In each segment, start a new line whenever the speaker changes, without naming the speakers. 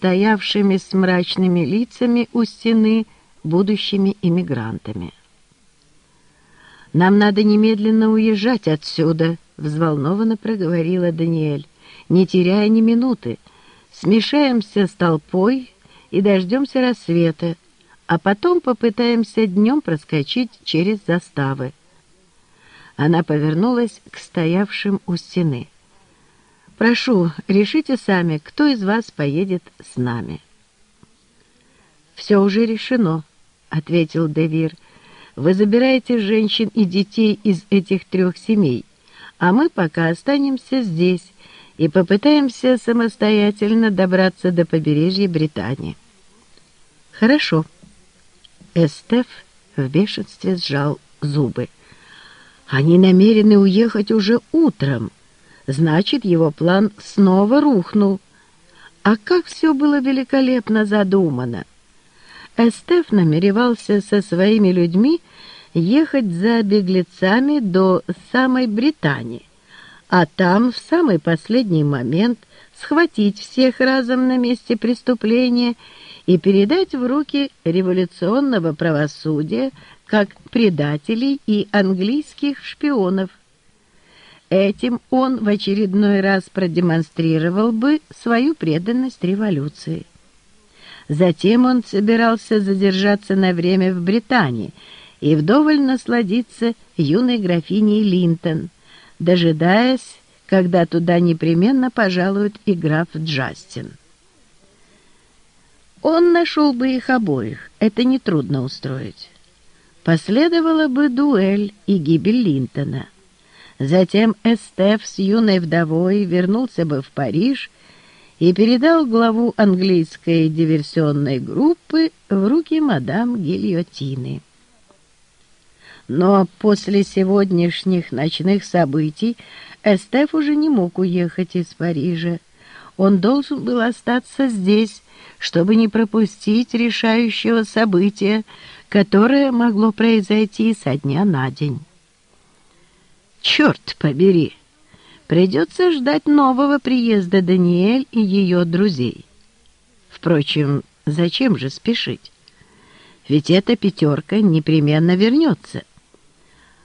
стоявшими с мрачными лицами у стены будущими иммигрантами. «Нам надо немедленно уезжать отсюда», — взволнованно проговорила Даниэль, не теряя ни минуты. «Смешаемся с толпой и дождемся рассвета, а потом попытаемся днем проскочить через заставы». Она повернулась к стоявшим у стены. «Прошу, решите сами, кто из вас поедет с нами». «Все уже решено», — ответил Девир. «Вы забираете женщин и детей из этих трех семей, а мы пока останемся здесь и попытаемся самостоятельно добраться до побережья Британии». «Хорошо». Эстеф в бешенстве сжал зубы. «Они намерены уехать уже утром». Значит, его план снова рухнул. А как все было великолепно задумано! Эстеф намеревался со своими людьми ехать за беглецами до самой Британии, а там в самый последний момент схватить всех разом на месте преступления и передать в руки революционного правосудия как предателей и английских шпионов. Этим он в очередной раз продемонстрировал бы свою преданность революции. Затем он собирался задержаться на время в Британии и вдоволь насладиться юной графиней Линтон, дожидаясь, когда туда непременно пожалует и граф Джастин. Он нашел бы их обоих, это нетрудно устроить. Последовала бы дуэль и гибель Линтона — Затем Эстеф с юной вдовой вернулся бы в Париж и передал главу английской диверсионной группы в руки мадам Гильотины. Но после сегодняшних ночных событий Эстеф уже не мог уехать из Парижа. Он должен был остаться здесь, чтобы не пропустить решающего события, которое могло произойти со дня на день. Черт побери! Придется ждать нового приезда Даниэль и ее друзей. Впрочем, зачем же спешить? Ведь эта пятерка непременно вернется.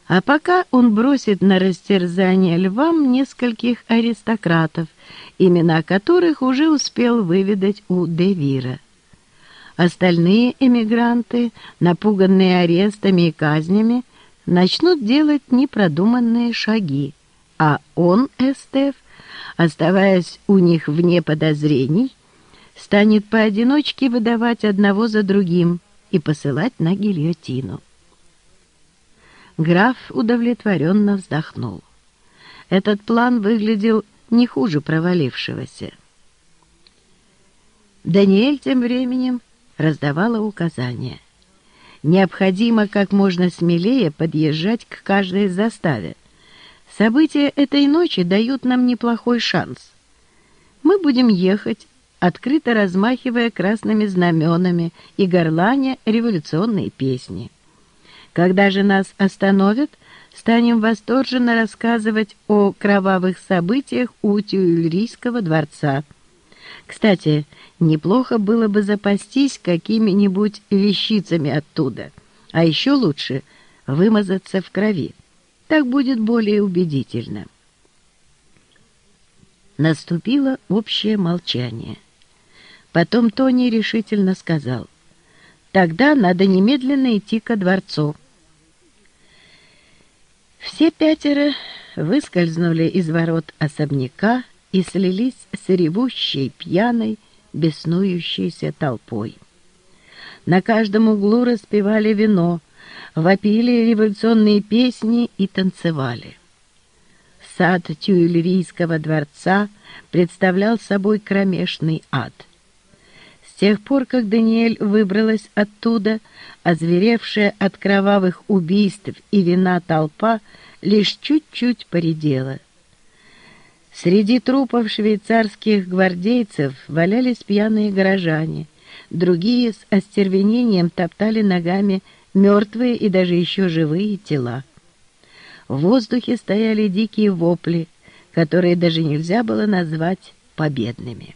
А пока он бросит на растерзание львам нескольких аристократов, имена которых уже успел выведать у Девира. Остальные эмигранты, напуганные арестами и казнями, начнут делать непродуманные шаги, а он, Эстеф, оставаясь у них вне подозрений, станет поодиночке выдавать одного за другим и посылать на гильотину. Граф удовлетворенно вздохнул. Этот план выглядел не хуже провалившегося. Даниэль тем временем раздавала указания. Необходимо как можно смелее подъезжать к каждой заставе. События этой ночи дают нам неплохой шанс. Мы будем ехать, открыто размахивая красными знаменами и горланя революционные песни. Когда же нас остановят, станем восторженно рассказывать о кровавых событиях у Тюильрийского дворца. Кстати, неплохо было бы запастись какими-нибудь вещицами оттуда, а еще лучше вымазаться в крови. Так будет более убедительно. Наступило общее молчание. Потом Тони решительно сказал, «Тогда надо немедленно идти ко дворцу». Все пятеро выскользнули из ворот особняка и слились с ревущей, пьяной, беснующейся толпой. На каждом углу распевали вино, вопили революционные песни и танцевали. Сад Тюильрийского дворца представлял собой кромешный ад. С тех пор, как Даниэль выбралась оттуда, озверевшая от кровавых убийств и вина толпа лишь чуть-чуть поредела. Среди трупов швейцарских гвардейцев валялись пьяные горожане, другие с остервенением топтали ногами мертвые и даже еще живые тела. В воздухе стояли дикие вопли, которые даже нельзя было назвать победными.